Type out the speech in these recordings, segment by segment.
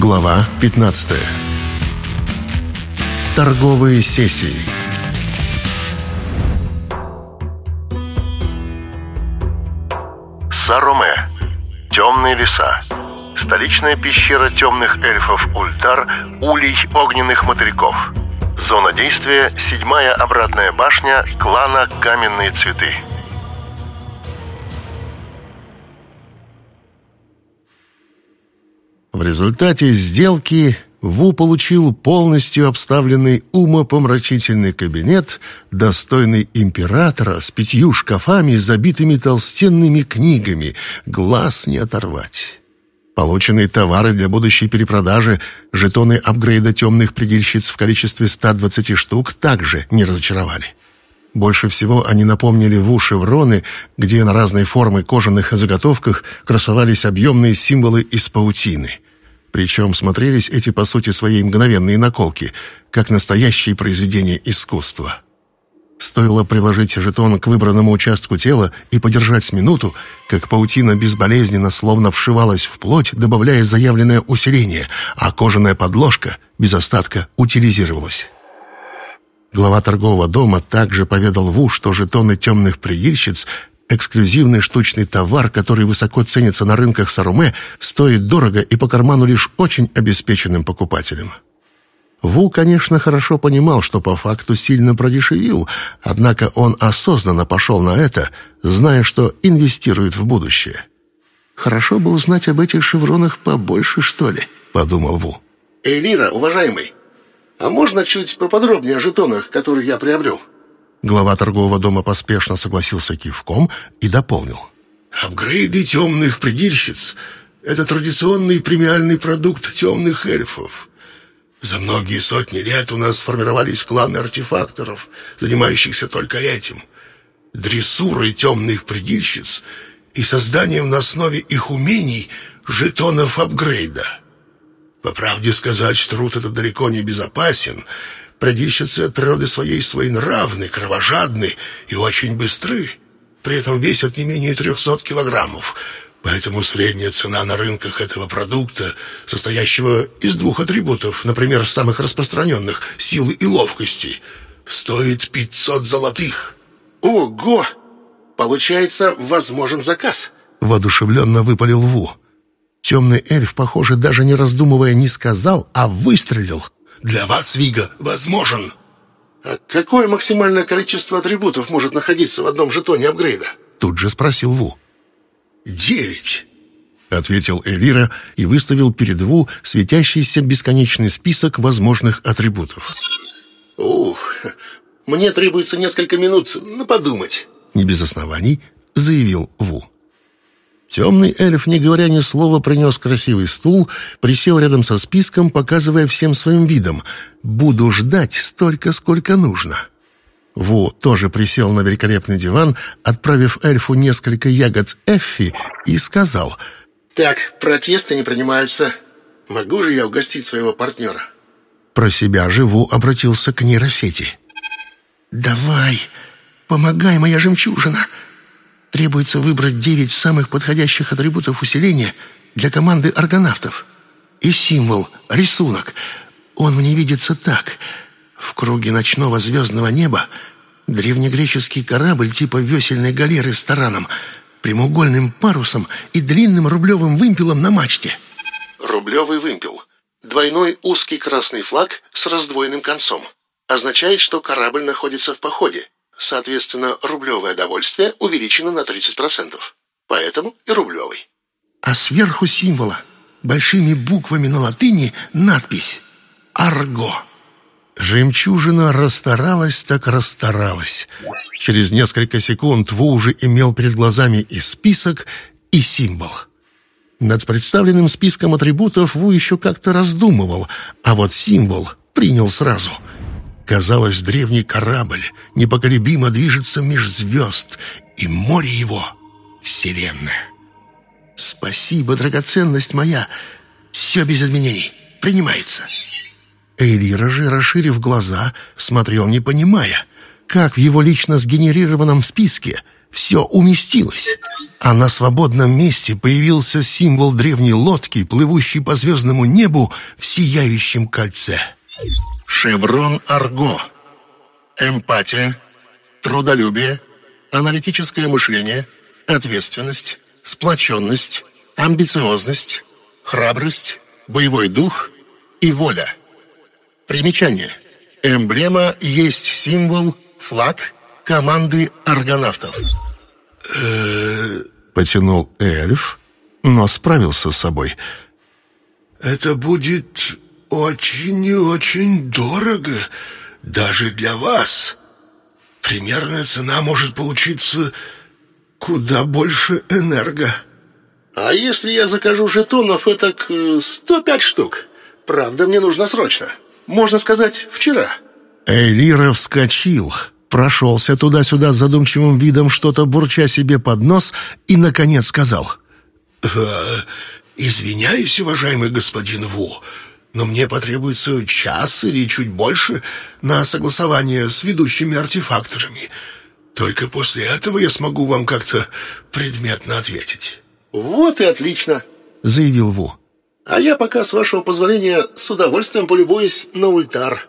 Глава 15 Торговые сессии Сароме. Темные леса. Столичная пещера темных эльфов Ультар, улей огненных мотыльков. Зона действия – седьмая обратная башня клана Каменные цветы. В результате сделки Ву получил полностью обставленный умопомрачительный кабинет, достойный императора с пятью шкафами, забитыми толстенными книгами, глаз не оторвать. Полученные товары для будущей перепродажи, жетоны апгрейда темных предельщиц в количестве 120 штук также не разочаровали. Больше всего они напомнили Ву шевроны, где на разные формы кожаных заготовках красовались объемные символы из паутины — причем смотрелись эти, по сути, своей мгновенные наколки, как настоящие произведения искусства. Стоило приложить жетон к выбранному участку тела и подержать минуту, как паутина безболезненно словно вшивалась в плоть, добавляя заявленное усиление, а кожаная подложка без остатка утилизировалась. Глава торгового дома также поведал Ву, что жетоны темных предельщиц Эксклюзивный штучный товар, который высоко ценится на рынках Саруме, стоит дорого и по карману лишь очень обеспеченным покупателям. Ву, конечно, хорошо понимал, что по факту сильно продешевил, однако он осознанно пошел на это, зная, что инвестирует в будущее. «Хорошо бы узнать об этих шевронах побольше, что ли», — подумал Ву. «Элира, уважаемый, а можно чуть поподробнее о жетонах, которые я приобрел?» Глава торгового дома поспешно согласился кивком и дополнил. «Апгрейды темных предельщиц — это традиционный премиальный продукт темных эльфов. За многие сотни лет у нас сформировались кланы артефакторов, занимающихся только этим. Дрессурой темных предельщиц и созданием на основе их умений жетонов апгрейда. По правде сказать, труд этот далеко не безопасен — Предильщицы от природы своей своенравны, кровожадны и очень быстры. При этом весят не менее 300 килограммов. Поэтому средняя цена на рынках этого продукта, состоящего из двух атрибутов, например, самых распространенных – силы и ловкости, стоит 500 золотых. Ого! Получается, возможен заказ. Воодушевленно выпалил Ву. Темный эльф, похоже, даже не раздумывая, не сказал, а выстрелил – для вас, Вига, возможен. А какое максимальное количество атрибутов может находиться в одном жетоне апгрейда? Тут же спросил Ву. Девять. — ответил Элира и выставил перед Ву светящийся бесконечный список возможных атрибутов. «Ух, мне требуется несколько минут на подумать», — не без оснований заявил Ву. Темный эльф, не говоря ни слова, принес красивый стул, присел рядом со списком, показывая всем своим видом «Буду ждать столько, сколько нужно». Ву тоже присел на великолепный диван, отправив эльфу несколько ягод Эффи, и сказал «Так, протесты не принимаются. Могу же я угостить своего партнера?» Про себя же Ву обратился к нейросети. «Давай, помогай, моя жемчужина!» Требуется выбрать девять самых подходящих атрибутов усиления для команды аргонавтов. И символ, рисунок. Он мне видится так. В круге ночного звездного неба древнегреческий корабль типа весельной галеры с тараном, прямоугольным парусом и длинным рублевым вымпелом на мачте. Рублевый вымпел. Двойной узкий красный флаг с раздвоенным концом. Означает, что корабль находится в походе. Соответственно, рублевое довольствие увеличено на 30%. Поэтому и рублевый. А сверху символа, большими буквами на латыни, надпись «Арго». Жемчужина расстаралась так расстаралась. Через несколько секунд Ву уже имел перед глазами и список, и символ. Над представленным списком атрибутов Ву еще как-то раздумывал, а вот символ принял сразу — Казалось, древний корабль непоколебимо движется меж звезд, и море его — Вселенная. «Спасибо, драгоценность моя. Все без изменений. Принимается». Эйлира же, расширив глаза, смотрел, не понимая, как в его лично сгенерированном списке все уместилось. а на свободном месте появился символ древней лодки, плывущей по звездному небу в сияющем кольце. Шеврон Арго. Эмпатия, трудолюбие, аналитическое мышление, ответственность, сплоченность, амбициозность, храбрость, боевой дух и воля. Примечание. Эмблема есть символ, флаг команды аргонавтов. Потянул эльф, но справился с собой. «Это будет очень и очень дорого, даже для вас. Примерная цена может получиться куда больше энерго». «А если я закажу жетонов, это 105 штук? Правда, мне нужно срочно. Можно сказать, вчера». Эйлира вскочил, прошелся туда-сюда с задумчивым видом, что-то бурча себе под нос, и, наконец, сказал. «Э, «Извиняюсь, уважаемый господин Ву, но мне потребуется час или чуть больше на согласование с ведущими артефакторами. Только после этого я смогу вам как-то предметно ответить». «Вот и отлично», — заявил Ву. «А я пока, с вашего позволения, с удовольствием полюбуюсь на ультар».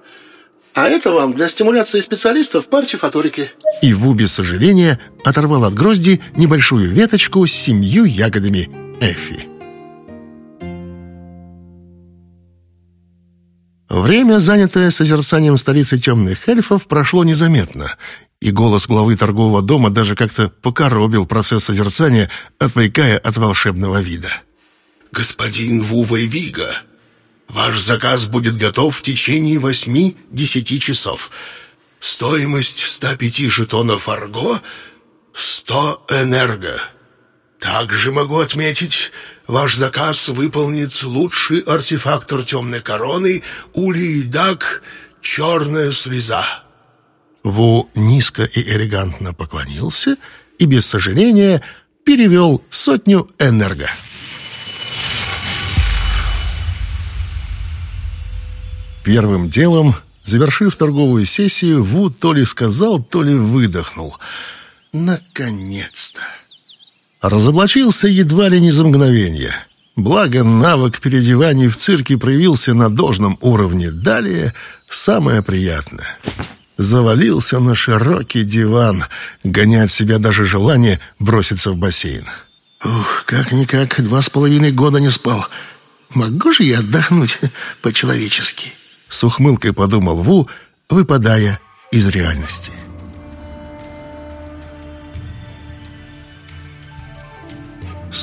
А это вам для стимуляции специалистов по артефаторике». И Ву без сожаления оторвал от грозди небольшую веточку с семью ягодами Эфи. Время, занятое созерцанием столицы темных эльфов, прошло незаметно, и голос главы торгового дома даже как-то покоробил процесс созерцания, отвлекая от волшебного вида. «Господин Вува Вига, Ваш заказ будет готов в течение восьми-десяти часов. Стоимость 105 жетонов арго — 100 энерго. Также могу отметить, ваш заказ выполнит лучший артефактор темной короны Улей Дак «Черная слеза». Ву низко и элегантно поклонился и без сожаления перевел сотню энерго. Первым делом, завершив торговую сессию, Ву то ли сказал, то ли выдохнул. «Наконец-то!» Разоблачился едва ли не за мгновение. Благо, навык переодеваний в цирке проявился на должном уровне. Далее самое приятное. Завалился на широкий диван, гоня от себя даже желание броситься в бассейн. «Ух, как-никак два с половиной года не спал. Могу же я отдохнуть по-человечески?» С ухмылкой подумал Ву, выпадая из реальности.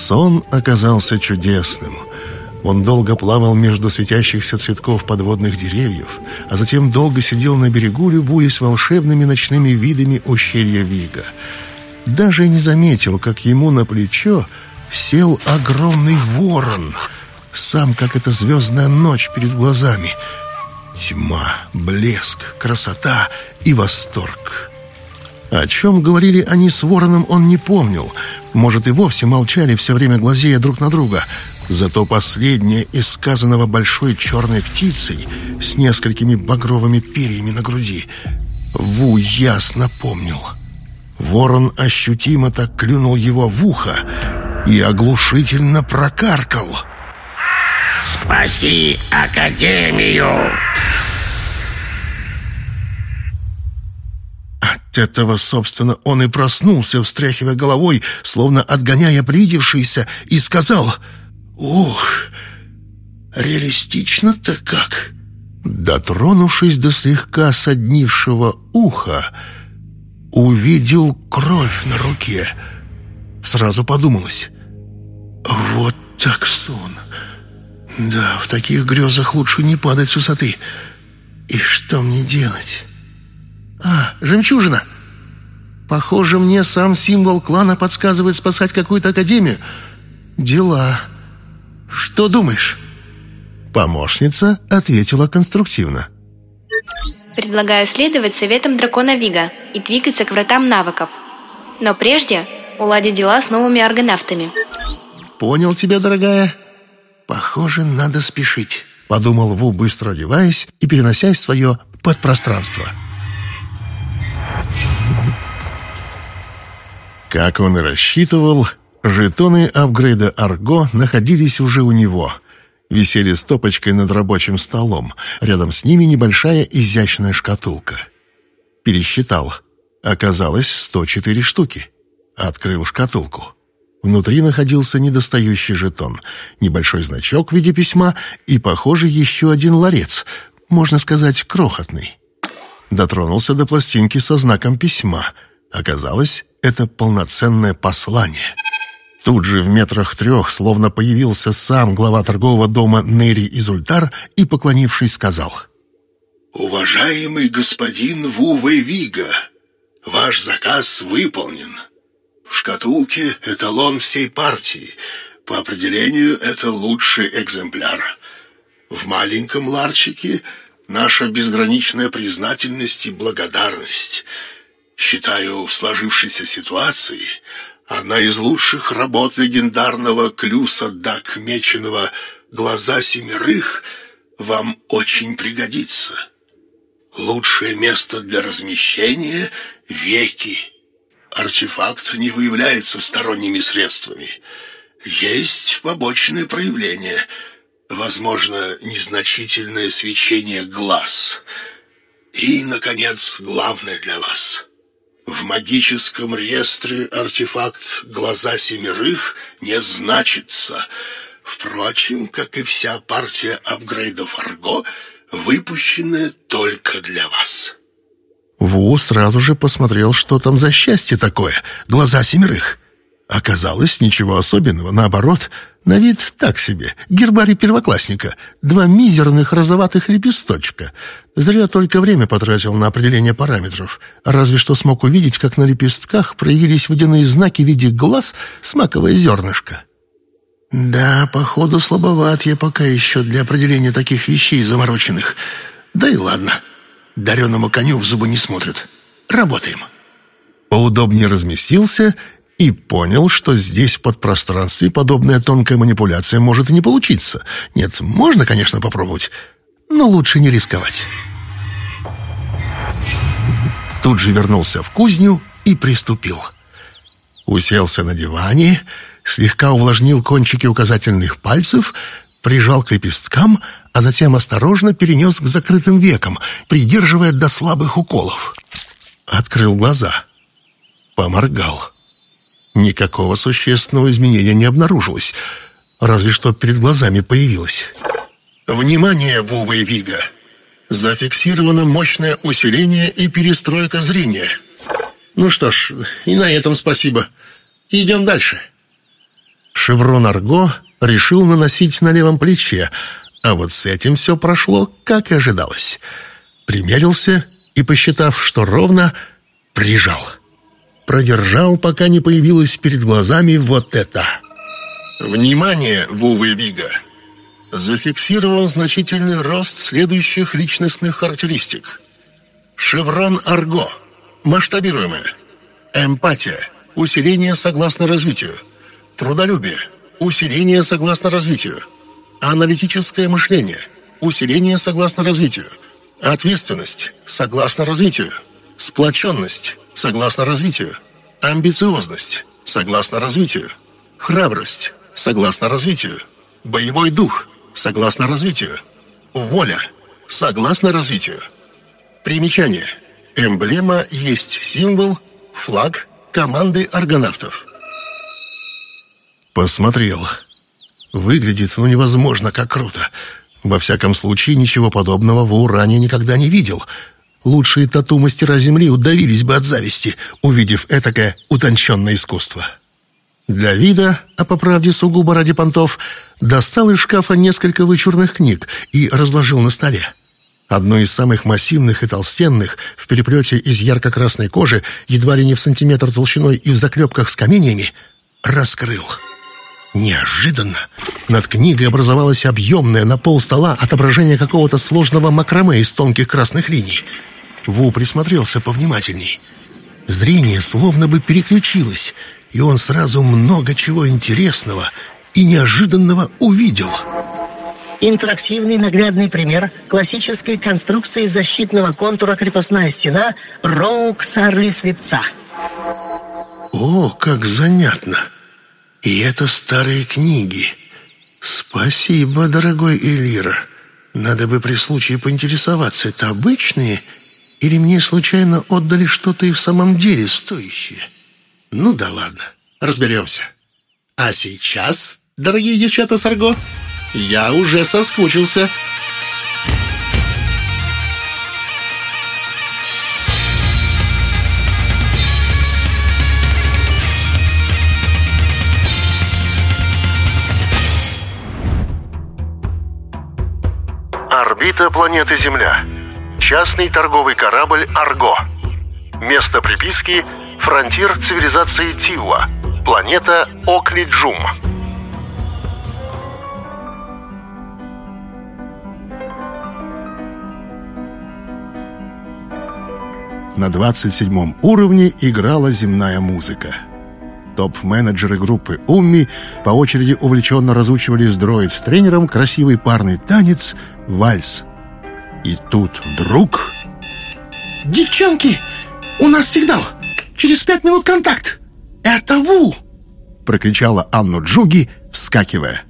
Сон оказался чудесным. Он долго плавал между светящихся цветков подводных деревьев, а затем долго сидел на берегу, любуясь волшебными ночными видами ущелья Вига. Даже не заметил, как ему на плечо сел огромный ворон, сам как эта звездная ночь перед глазами — Тьма, блеск, красота и восторг. О чем говорили они с Вороном, он не помнил. Может, и вовсе молчали, все время глазея друг на друга. Зато последнее из сказанного большой черной птицей с несколькими багровыми перьями на груди Ву ясно помнил. Ворон ощутимо так клюнул его в ухо и оглушительно прокаркал. «Спаси Академию!» От этого, собственно, он и проснулся, встряхивая головой, словно отгоняя привидевшийся, и сказал «Ух, реалистично-то как!» Дотронувшись до слегка соднившего уха, увидел кровь на руке. Сразу подумалось «Вот так сон!» Да, в таких грезах лучше не падать с высоты. И что мне делать? А, жемчужина! Похоже, мне сам символ клана подсказывает спасать какую-то академию. Дела. Что думаешь? Помощница ответила конструктивно. Предлагаю следовать советам дракона Вига и двигаться к вратам навыков. Но прежде уладить дела с новыми аргонавтами. Понял тебя, дорогая. Похоже, надо спешить, подумал Ву, быстро одеваясь и переносясь в свое подпространство. Как он и рассчитывал, Жетоны апгрейда Арго находились уже у него. Висели стопочкой над рабочим столом. Рядом с ними небольшая изящная шкатулка. Пересчитал. Оказалось 104 штуки. Открыл шкатулку. Внутри находился недостающий жетон, небольшой значок в виде письма и, похоже, еще один ларец, можно сказать, крохотный. Дотронулся до пластинки со знаком письма. Оказалось, это полноценное послание. Тут же в метрах трех словно появился сам глава торгового дома Нери Изультар и, поклонившись, сказал «Уважаемый господин Ву Вейвига, ваш заказ выполнен». В шкатулке эталон всей партии. По определению, это лучший экземпляр. В маленьком ларчике наша безграничная признательность и благодарность. Считаю, в сложившейся ситуации одна из лучших работ легендарного Клюса Дак Меченого «Глаза семерых» вам очень пригодится. Лучшее место для размещения — веки артефакт не выявляется сторонними средствами. Есть побочные проявления, возможно, незначительное свечение глаз. И, наконец, главное для вас. В магическом реестре артефакт «Глаза семерых» не значится. Впрочем, как и вся партия апгрейдов Арго, выпущенная только для вас. Ву сразу же посмотрел, что там за счастье такое, глаза семерых. Оказалось, ничего особенного, наоборот, на вид так себе, гербарий первоклассника, два мизерных розоватых лепесточка. Зря только время потратил на определение параметров, разве что смог увидеть, как на лепестках проявились водяные знаки в виде глаз с маковое зернышко. Да, походу, слабоват я пока еще для определения таких вещей замороченных. Да и ладно. Дареному коню в зубы не смотрят. Работаем. Поудобнее разместился и понял, что здесь в подпространстве подобная тонкая манипуляция может и не получиться. Нет, можно, конечно, попробовать, но лучше не рисковать. Тут же вернулся в кузню и приступил. Уселся на диване, слегка увлажнил кончики указательных пальцев, прижал к лепесткам, а затем осторожно перенес к закрытым векам, придерживая до слабых уколов. Открыл глаза. Поморгал. Никакого существенного изменения не обнаружилось, разве что перед глазами появилось. «Внимание, Вова и Вига! Зафиксировано мощное усиление и перестройка зрения. Ну что ж, и на этом спасибо. Идем дальше». Шеврон Арго решил наносить на левом плече, а вот с этим все прошло, как и ожидалось. Примерился и, посчитав, что ровно, прижал. Продержал, пока не появилось перед глазами вот это. «Внимание, Вува Вига! Зафиксирован значительный рост следующих личностных характеристик. Шеврон Арго. Масштабируемое. Эмпатия. Усиление согласно развитию. Трудолюбие. Усиление согласно развитию. Аналитическое мышление. Усиление согласно развитию. Ответственность согласно развитию. Сплоченность согласно развитию. Амбициозность согласно развитию. Храбрость согласно развитию. Боевой дух согласно развитию. Воля согласно развитию. Примечание. Эмблема есть символ, флаг команды аргонавтов. Посмотрел. Выглядит, ну, невозможно, как круто. Во всяком случае, ничего подобного в Уране никогда не видел. Лучшие тату-мастера Земли удавились бы от зависти, увидев этакое утонченное искусство. Для вида, а по правде сугубо ради понтов, достал из шкафа несколько вычурных книг и разложил на столе. Одну из самых массивных и толстенных, в переплете из ярко-красной кожи, едва ли не в сантиметр толщиной и в заклепках с каменьями, раскрыл. Неожиданно над книгой образовалось объемное на пол стола отображение какого-то сложного макраме из тонких красных линий. Ву присмотрелся повнимательней. Зрение словно бы переключилось, и он сразу много чего интересного и неожиданного увидел. Интерактивный наглядный пример классической конструкции защитного контура крепостная стена Роук Сарли Слепца. О, как занятно! И это старые книги. Спасибо, дорогой Элира. Надо бы при случае поинтересоваться, это обычные или мне случайно отдали что-то и в самом деле стоящее? Ну да ладно, разберемся. А сейчас, дорогие девчата Сарго, я уже соскучился. Орбита планеты Земля. Частный торговый корабль «Арго». Место приписки – фронтир цивилизации Тиуа. Планета Окли-Джум. На 27 уровне играла земная музыка. Топ-менеджеры группы «Умми» по очереди увлеченно разучивали с дроид с тренером красивый парный танец «Вальс». И тут вдруг... Девчонки, у нас сигнал. Через пять минут контакт. Это Ву. Прокричала Анну Джуги, вскакивая.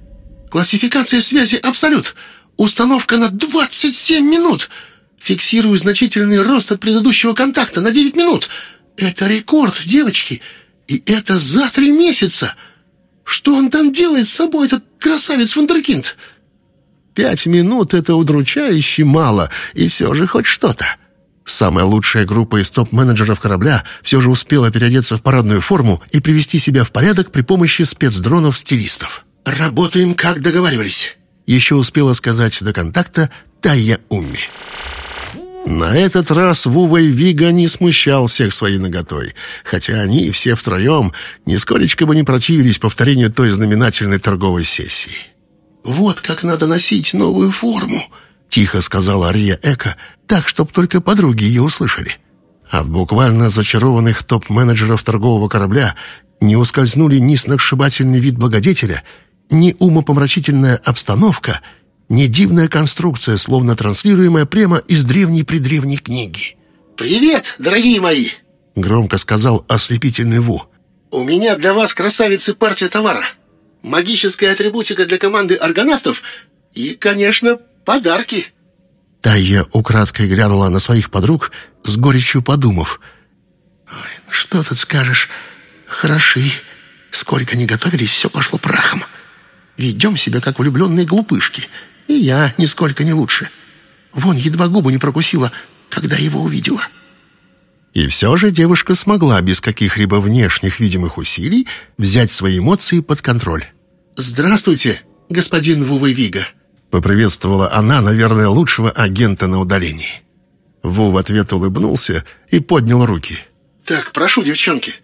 Классификация связи «Абсолют». Установка на 27 минут. Фиксирую значительный рост от предыдущего контакта на 9 минут. Это рекорд, девочки. И это за три месяца. Что он там делает с собой, этот красавец Вундеркинд? Пять минут — это удручающе мало, и все же хоть что-то. Самая лучшая группа из топ-менеджеров корабля все же успела переодеться в парадную форму и привести себя в порядок при помощи спецдронов-стилистов. «Работаем, как договаривались», — еще успела сказать до контакта Тайя Умми. На этот раз Вува и Вига не смущал всех своей наготой, хотя они все втроем нисколечко бы не противились повторению той знаменательной торговой сессии. «Вот как надо носить новую форму», — тихо сказала Ария Эка, так, чтобы только подруги ее услышали. От буквально зачарованных топ-менеджеров торгового корабля не ускользнули ни сногсшибательный вид благодетеля, ни умопомрачительная обстановка — не дивная конструкция, словно транслируемая прямо из древней-предревней книги. «Привет, дорогие мои!» — громко сказал ослепительный Ву. «У меня для вас, красавицы, партия товара. Магическая атрибутика для команды аргонавтов и, конечно, подарки». Тайя украдкой глянула на своих подруг, с горечью подумав. «Ой, ну что тут скажешь? Хороши. Сколько не готовились, все пошло прахом. Ведем себя, как влюбленные глупышки». И я нисколько не лучше. Вон едва губу не прокусила, когда его увидела. И все же девушка смогла без каких-либо внешних видимых усилий взять свои эмоции под контроль. «Здравствуйте, господин Вува Вига», — поприветствовала она, наверное, лучшего агента на удалении. Ву в ответ улыбнулся и поднял руки. «Так, прошу, девчонки,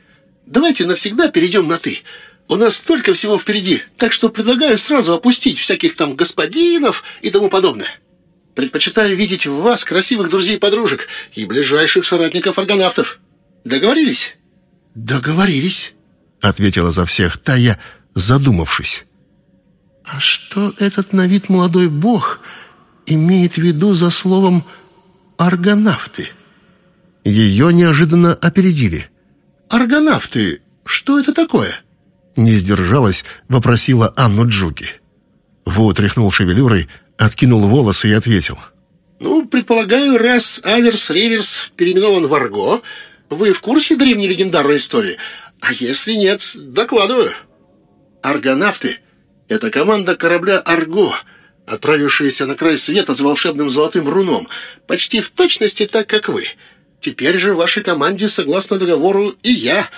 давайте навсегда перейдем на «ты». У нас столько всего впереди, так что предлагаю сразу опустить всяких там господинов и тому подобное. Предпочитаю видеть в вас красивых друзей-подружек и ближайших соратников аргонавтов. Договорились?» «Договорились», — ответила за всех Тая, задумавшись. «А что этот на вид молодой бог имеет в виду за словом «аргонавты»?» Ее неожиданно опередили. «Аргонавты, что это такое?» Не сдержалась, вопросила Анну Джуки. Ву тряхнул шевелюрой, откинул волосы и ответил. «Ну, предполагаю, раз Аверс-Реверс переименован в Арго, вы в курсе древней легендарной истории? А если нет, докладываю. Аргонавты — это команда корабля «Арго», отправившаяся на край света с волшебным золотым руном, почти в точности так, как вы. Теперь же в вашей команде, согласно договору, и я,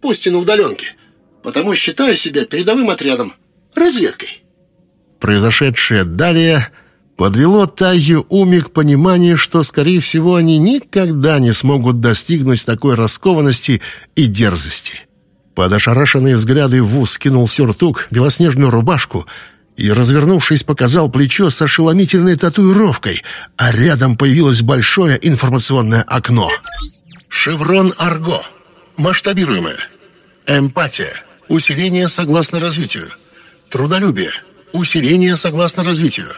пусть и на удаленке потому считаю себя передовым отрядом, разведкой». Произошедшее далее подвело Тайю Уми к пониманию, что, скорее всего, они никогда не смогут достигнуть такой раскованности и дерзости. Под ошарашенные взгляды Ву скинул сюртук, белоснежную рубашку и, развернувшись, показал плечо с ошеломительной татуировкой, а рядом появилось большое информационное окно. «Шеврон Арго. Масштабируемое. Эмпатия. Усиление согласно развитию. Трудолюбие. Усиление согласно развитию.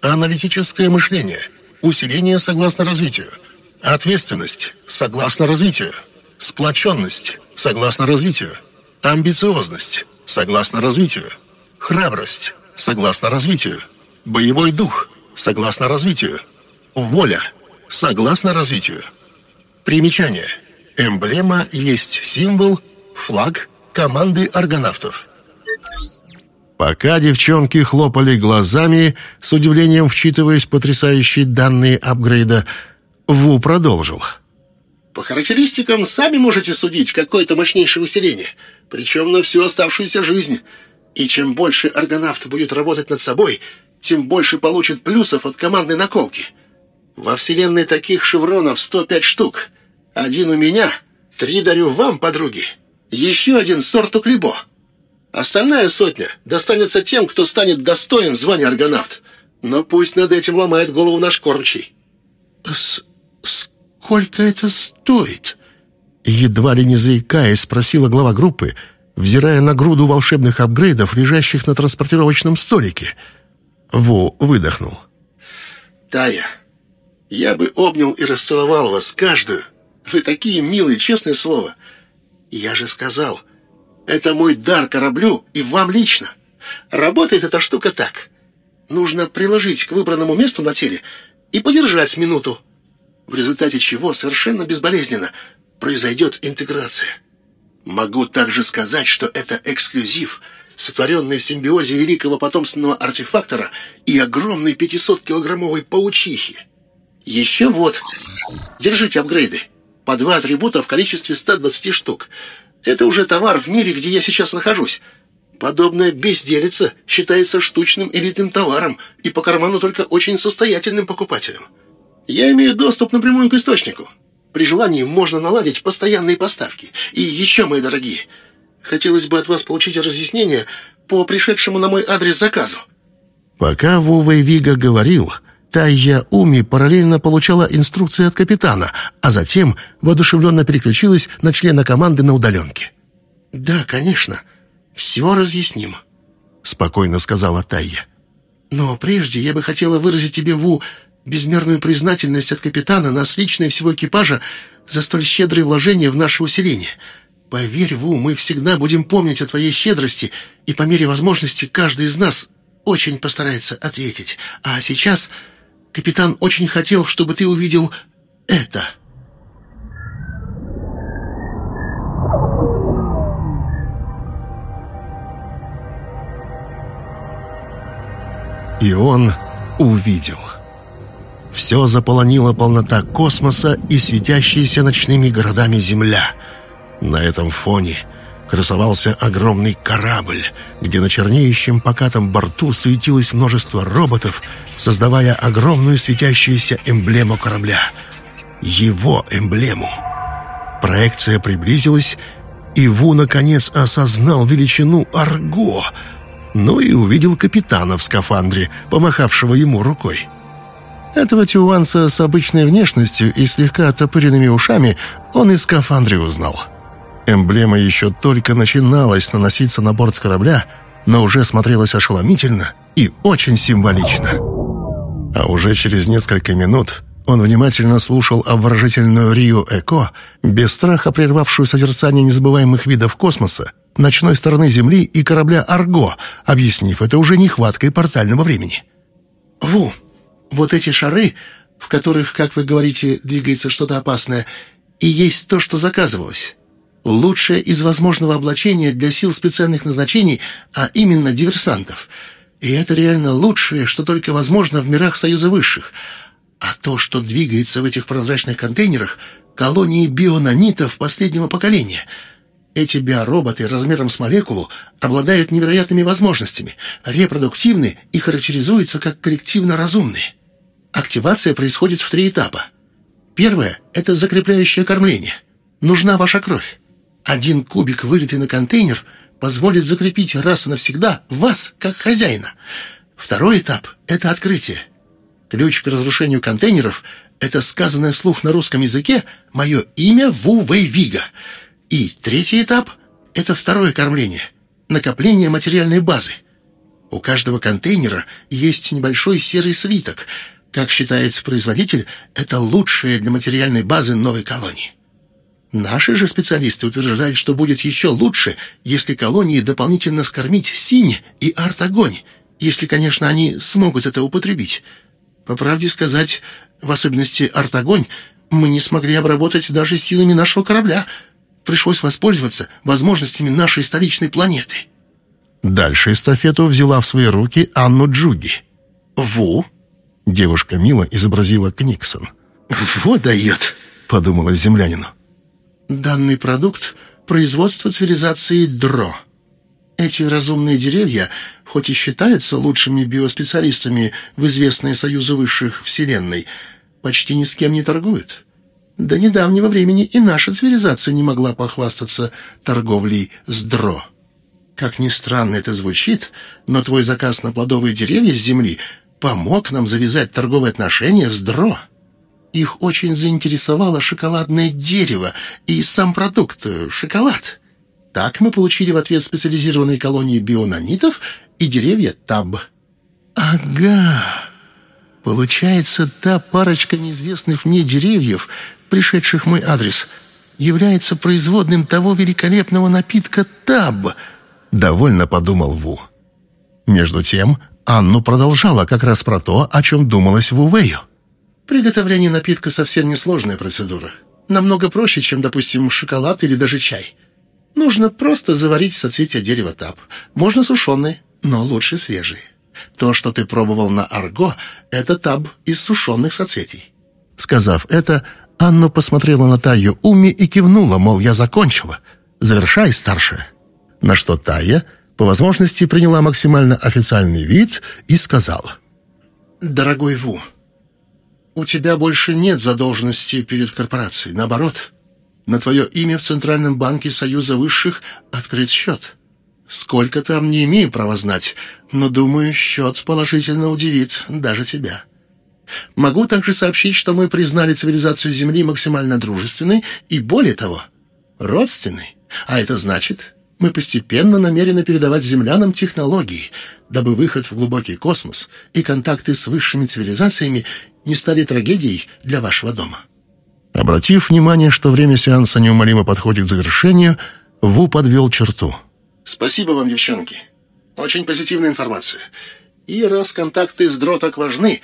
Аналитическое мышление. Усиление согласно развитию. Ответственность согласно развитию. Сплоченность согласно развитию. Амбициозность согласно развитию. Храбрость, согласно развитию. Боевой дух, согласно развитию. Воля, согласно развитию. Примечание. Эмблема есть символ, флаг команды аргонавтов. Пока девчонки хлопали глазами, с удивлением вчитываясь потрясающие данные апгрейда, Ву продолжил. По характеристикам сами можете судить какое-то мощнейшее усиление, причем на всю оставшуюся жизнь. И чем больше аргонавт будет работать над собой, тем больше получит плюсов от командной наколки. Во вселенной таких шевронов 105 штук. Один у меня, три дарю вам, подруги. Еще один сорту Клибо. Остальная сотня достанется тем, кто станет достоин звания аргонавт. Но пусть над этим ломает голову наш кормчий. С «Сколько это стоит?» Едва ли не заикаясь, спросила глава группы, взирая на груду волшебных апгрейдов, лежащих на транспортировочном столике. Во выдохнул. «Тая, я бы обнял и расцеловал вас каждую. Вы такие милые, честное слово. Я же сказал, это мой дар кораблю и вам лично. Работает эта штука так. Нужно приложить к выбранному месту на теле и подержать минуту, в результате чего совершенно безболезненно произойдет интеграция. Могу также сказать, что это эксклюзив, сотворенный в симбиозе великого потомственного артефактора и огромной 500-килограммовой паучихи. Еще вот, держите апгрейды. По два атрибута в количестве 120 штук. Это уже товар в мире, где я сейчас нахожусь. Подобная безделица считается штучным элитным товаром и по карману только очень состоятельным покупателям. Я имею доступ напрямую к источнику. При желании можно наладить постоянные поставки. И еще, мои дорогие, хотелось бы от вас получить разъяснение по пришедшему на мой адрес заказу». Пока Вова Вига говорил, Тайя Уми параллельно получала инструкции от капитана, а затем воодушевленно переключилась на члена команды на удаленке. «Да, конечно, все разъясним», — спокойно сказала Тайя. «Но прежде я бы хотела выразить тебе, Ву, безмерную признательность от капитана, нас лично и всего экипажа за столь щедрые вложения в наше усиление. Поверь, Ву, мы всегда будем помнить о твоей щедрости, и по мере возможности каждый из нас очень постарается ответить. А сейчас капитан очень хотел, чтобы ты увидел это». И он увидел. Все заполонила полнота космоса и светящаяся ночными городами Земля. На этом фоне красовался огромный корабль, где на чернеющем покатом борту суетилось множество роботов, создавая огромную светящуюся эмблему корабля. Его эмблему. Проекция приблизилась, и Ву наконец осознал величину Арго, ну и увидел капитана в скафандре, помахавшего ему рукой. Этого тюванца с обычной внешностью и слегка оттопыренными ушами он и в скафандре узнал. Эмблема еще только начиналась наноситься на борт корабля, но уже смотрелась ошеломительно и очень символично. А уже через несколько минут он внимательно слушал обворожительную Рио Эко, без страха прервавшую созерцание незабываемых видов космоса, ночной стороны Земли и корабля «Арго», объяснив это уже нехваткой портального времени. «Ву, вот эти шары, в которых, как вы говорите, двигается что-то опасное, и есть то, что заказывалось. Лучшее из возможного облачения для сил специальных назначений, а именно диверсантов. И это реально лучшее, что только возможно в мирах Союза Высших. А то, что двигается в этих прозрачных контейнерах, колонии бионанитов последнего поколения — эти биороботы размером с молекулу обладают невероятными возможностями, репродуктивны и характеризуются как коллективно разумные. Активация происходит в три этапа. Первое – это закрепляющее кормление. Нужна ваша кровь. Один кубик, вылитый на контейнер, позволит закрепить раз и навсегда вас, как хозяина. Второй этап – это открытие. Ключ к разрушению контейнеров – это сказанное вслух на русском языке «Мое имя Ву Вэй Вига». И третий этап – это второе кормление – накопление материальной базы. У каждого контейнера есть небольшой серый слиток. Как считается производитель, это лучшее для материальной базы новой колонии. Наши же специалисты утверждают, что будет еще лучше, если колонии дополнительно скормить синь и арт-огонь, если, конечно, они смогут это употребить. По правде сказать, в особенности арт-огонь, мы не смогли обработать даже силами нашего корабля. Пришлось воспользоваться возможностями нашей столичной планеты. Дальше эстафету взяла в свои руки Анну Джуги. «Ву?» Девушка мило изобразила Книксон. «Вот дает», — подумала землянину. «Данный продукт — производство цивилизации Дро. Эти разумные деревья, хоть и считаются лучшими биоспециалистами в известной Союзу Высших Вселенной, почти ни с кем не торгуют. До недавнего времени и наша цивилизация не могла похвастаться торговлей с Дро. Как ни странно это звучит, но твой заказ на плодовые деревья с земли помог нам завязать торговые отношения с Дро». Их очень заинтересовало шоколадное дерево и сам продукт шоколад. Так мы получили в ответ специализированные колонии бионанитов и деревья таб. Ага. Получается, та парочка неизвестных мне деревьев, пришедших мой адрес, является производным того великолепного напитка таб. Довольно подумал Ву. Между тем, Анну продолжала как раз про то, о чем думалось в Увею. Приготовление напитка совсем несложная процедура. Намного проще, чем, допустим, шоколад или даже чай. Нужно просто заварить соцветия дерева тап. Можно сушеные, но лучше свежие. То, что ты пробовал на арго, это таб из сушеных соцветий. Сказав это, Анна посмотрела на Таю Уми и кивнула, мол, я закончила. Завершай, старшая. На что Тая, по возможности, приняла максимально официальный вид и сказала. «Дорогой Ву, у тебя больше нет задолженности перед корпорацией. Наоборот, на твое имя в Центральном банке Союза Высших открыт счет. Сколько там, не имею права знать, но, думаю, счет положительно удивит даже тебя. Могу также сообщить, что мы признали цивилизацию Земли максимально дружественной и, более того, родственной. А это значит, мы постепенно намерены передавать землянам технологии, дабы выход в глубокий космос и контакты с высшими цивилизациями не стали трагедией для вашего дома». Обратив внимание, что время сеанса неумолимо подходит к завершению, Ву подвел черту. «Спасибо вам, девчонки. Очень позитивная информация. И раз контакты с Дро так важны,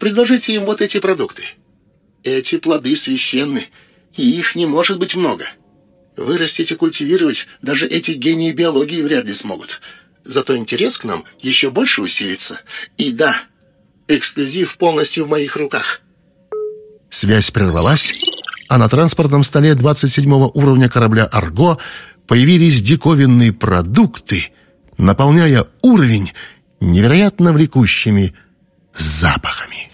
предложите им вот эти продукты. Эти плоды священны, и их не может быть много. Вырастить и культивировать даже эти гении биологии вряд ли смогут. Зато интерес к нам еще больше усилится. И да, эксклюзив полностью в моих руках». Связь прервалась, а на транспортном столе 27 уровня корабля «Арго» появились диковинные продукты, наполняя уровень невероятно влекущими запахами.